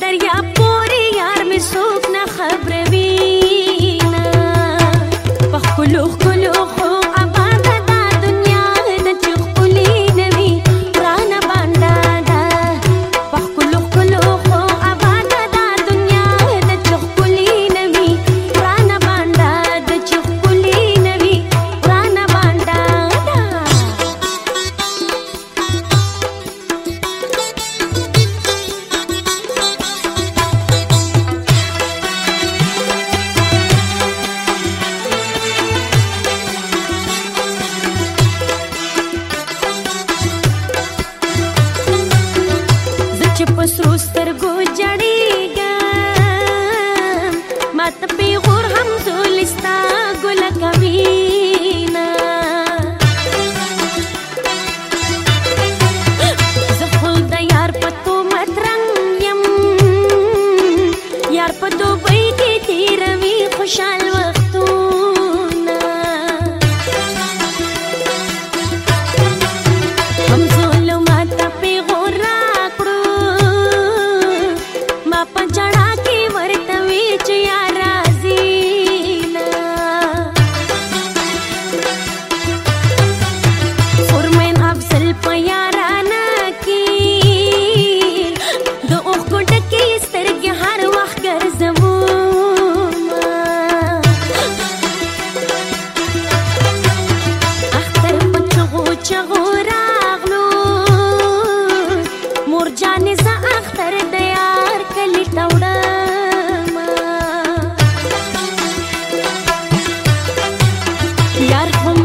دریا پورې یار مې څوک نه خبروي نه په خلوخ shine.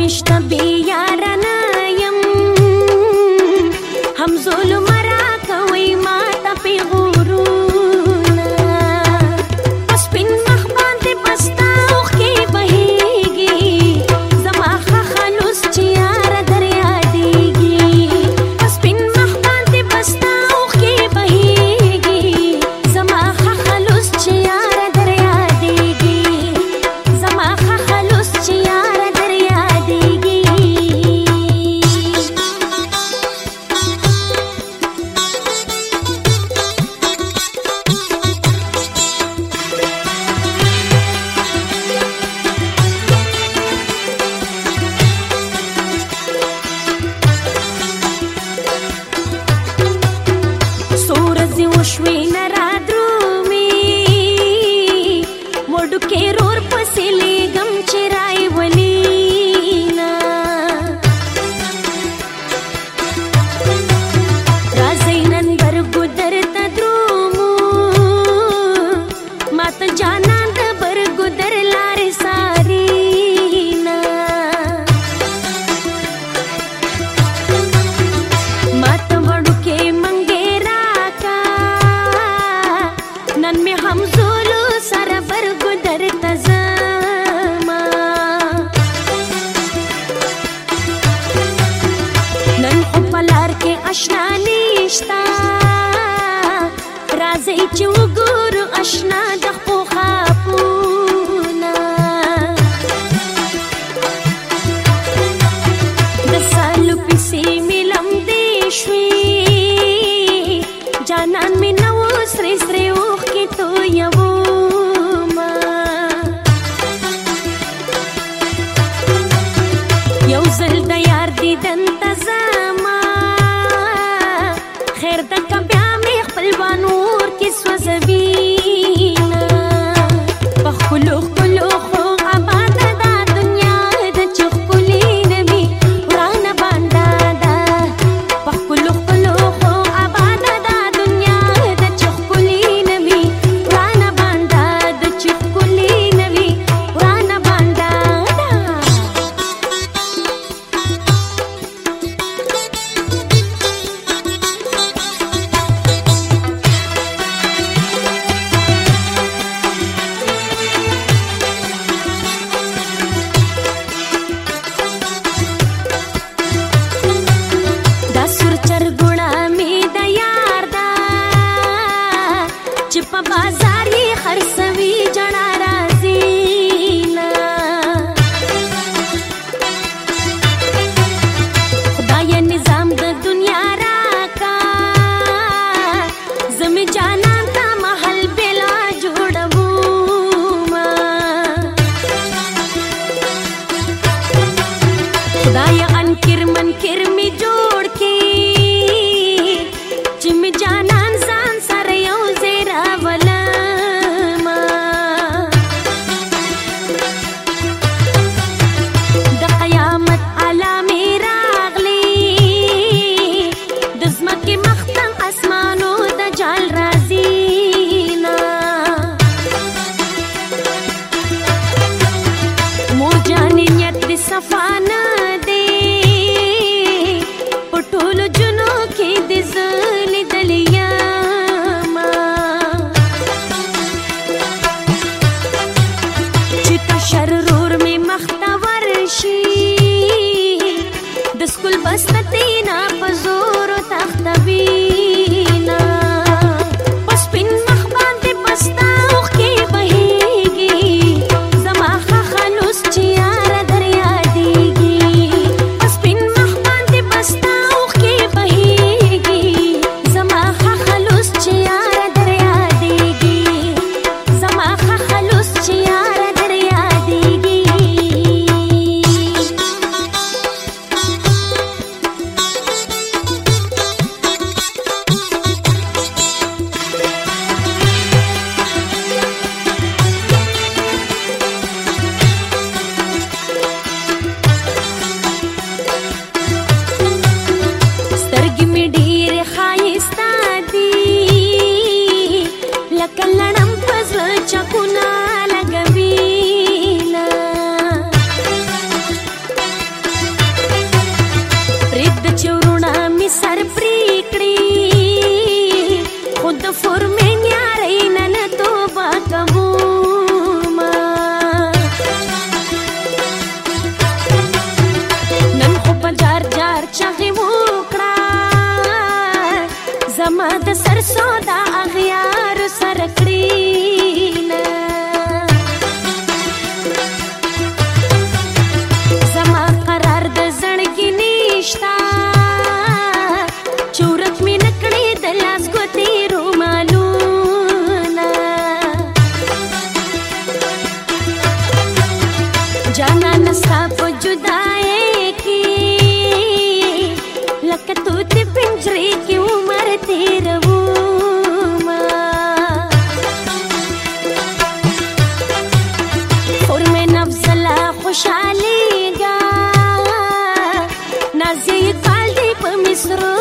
Instabil شتا راځي چې وګورو آشنا د خپل باندې سر پری کړی خود فرمه نیارې نن توبه کوم نن خو په جار جار چاغي وکړه زما د سر سودا जुदाई की लकतूत पिंजरे क्यों मरती मैं रहूं खुशहाली गा नजी काल दीप मिसरू